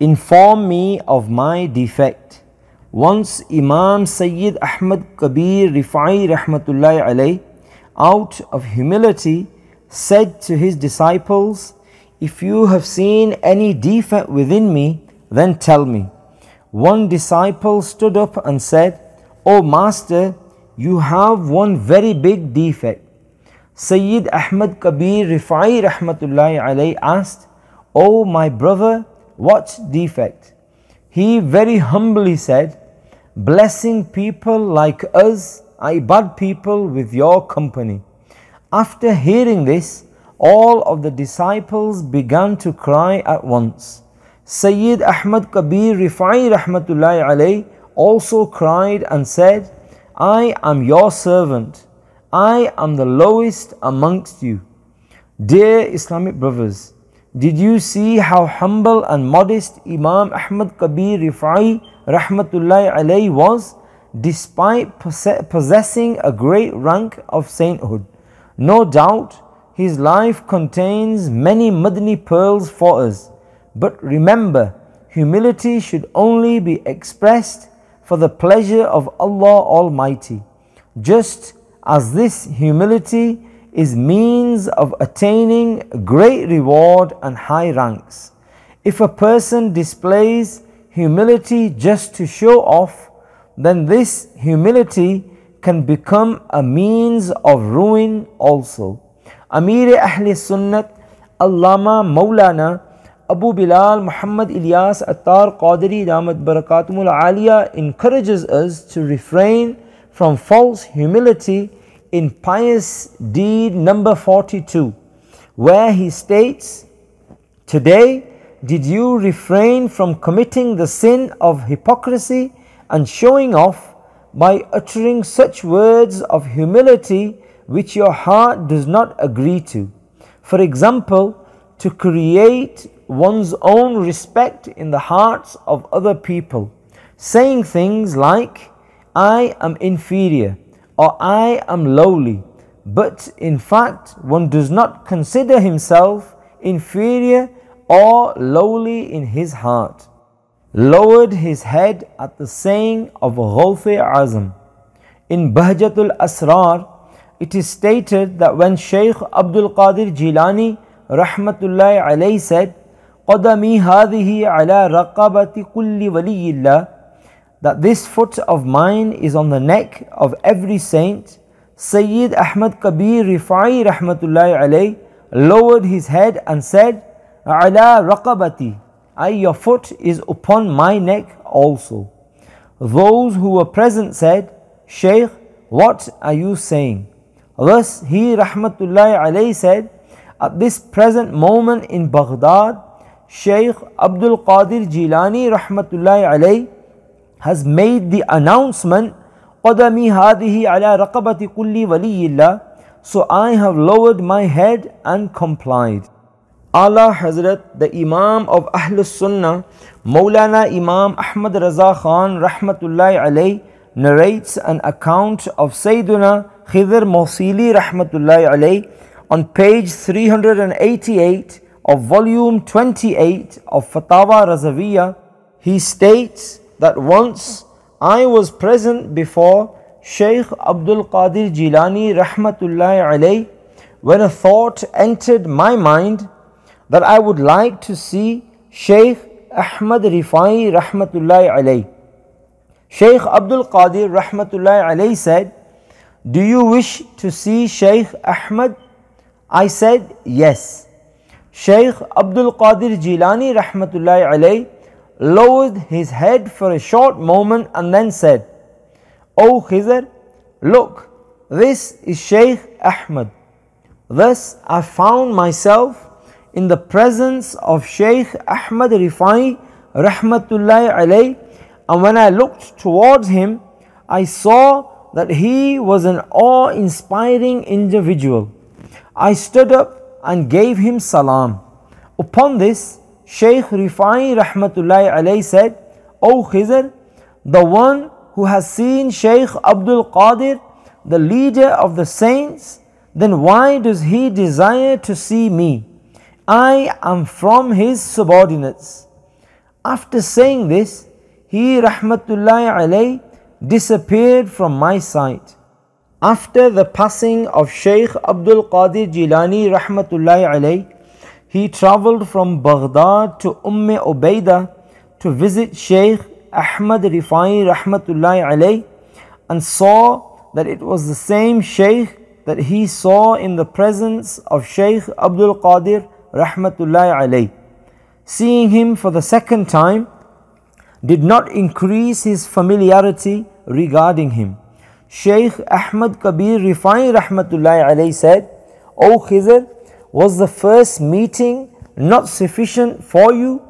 inform me of my defect. Once Imam Sayyid Ahmad Kabir Rifai Rahmatullahi alayh, out of humility, said to his disciples, If you have seen any defect within me, then tell me. One disciple stood up and said, O Master, you have one very big defect. Sayyid Ahmad Kabir Rifai Rahmatullahi alayh asked, O my brother, what defect? He very humbly said, Blessing people like us, I bad people with your company. After hearing this, all of the disciples began to cry at once. Sayyid Ahmad Kabir Rifai Rahmatullahi alayh also cried and said, I am your servant. I am the lowest amongst you. Dear Islamic brothers, did you see how humble and modest Imam Ahmad Kabir Rifai Rahmatullahi alayh was despite possessing a great rank of sainthood? No doubt his life contains many Madni pearls for us. But remember, humility should only be expressed for the pleasure of Allah Almighty. Just as this humility is means of attaining great reward and high ranks. If a person displays humility just to show off, then this humility can become a means of ruin also. Amir Ahl Sunnat Allama Maulana Abu Bilal Muhammad Ilyas Attar Qadiri Damat Barakatumul Aliyah encourages us to refrain from false humility in pious deed number 42, where he states, Today, did you refrain from committing the sin of hypocrisy and showing off by uttering such words of humility which your heart does not agree to? For example, to create one's own respect in the hearts of other people, saying things like, I am inferior or I am lowly, but in fact one does not consider himself inferior or lowly in his heart. Lowered his head at the saying of Ghawth Azam. In Bahjatul Asrar, it is stated that when Shaykh Abdul Qadir Jilani rahmatullahi alayhi said, قدمي هذه على رقبة كل ولي الله that this foot of mine is on the neck of every saint, Sayyid Ahmad Kabir Rifai Rahmatullahi alayh lowered his head and said, Ala raqabati, I, your foot is upon my neck also. Those who were present said, Shaykh, what are you saying? Thus he Rahmatullahi alayhi said, At this present moment in Baghdad, Shaykh Abdul Qadir Jilani Rahmatullahi alayhi has made the announcement qadami hadihi ala raqabati kulli waliyillah so I have lowered my head and complied. Ala Hazrat, the Imam of Ahlus Sunnah, Maulana Imam Ahmad Raza Khan Rahmatullahi Alayh narrates an account of Sayyiduna Khidr Mosili Rahmatullahi Alayh on page 388 of volume 28 of Fatawa Razaviya. He states, that once I was present before Shaykh Abdul Qadir Jilani Rahmatullahi alayh when a thought entered my mind that I would like to see Shaykh Ahmad Rifai Rahmatullahi alayh. Shaykh Abdul Qadir Rahmatullahi alayh said, Do you wish to see Shaykh Ahmad? I said, Yes. Shaykh Abdul Qadir Jilani Rahmatullahi alayh lowered his head for a short moment and then said, O Khizr, look, this is Shaykh Ahmad. Thus I found myself in the presence of Shaykh Ahmad Rifai Rahmatullahi alayh and when I looked towards him, I saw that he was an awe-inspiring individual. I stood up and gave him salam. Upon this, Shaykh Rifai Rahmatullahi alayhi said, O Khizr, the one who has seen Shaykh Abdul Qadir, the leader of the saints, then why does he desire to see me? I am from his subordinates. After saying this, he rahmatullahi alayh disappeared from my sight. After the passing of Shaykh Abdul Qadir Jilani rahmatullahi alayh, he traveled from Baghdad to Umm Ubaidah to visit Shaykh Ahmad Rifai rahmatullahi alayh and saw that it was the same Shaykh that he saw in the presence of Shaykh Abdul Qadir rahmatullahi alayh. Seeing him for the second time did not increase his familiarity regarding him. Shaykh Ahmad Kabir Rifai Rahmatullahi alayhi said, O Khizr, was the first meeting not sufficient for you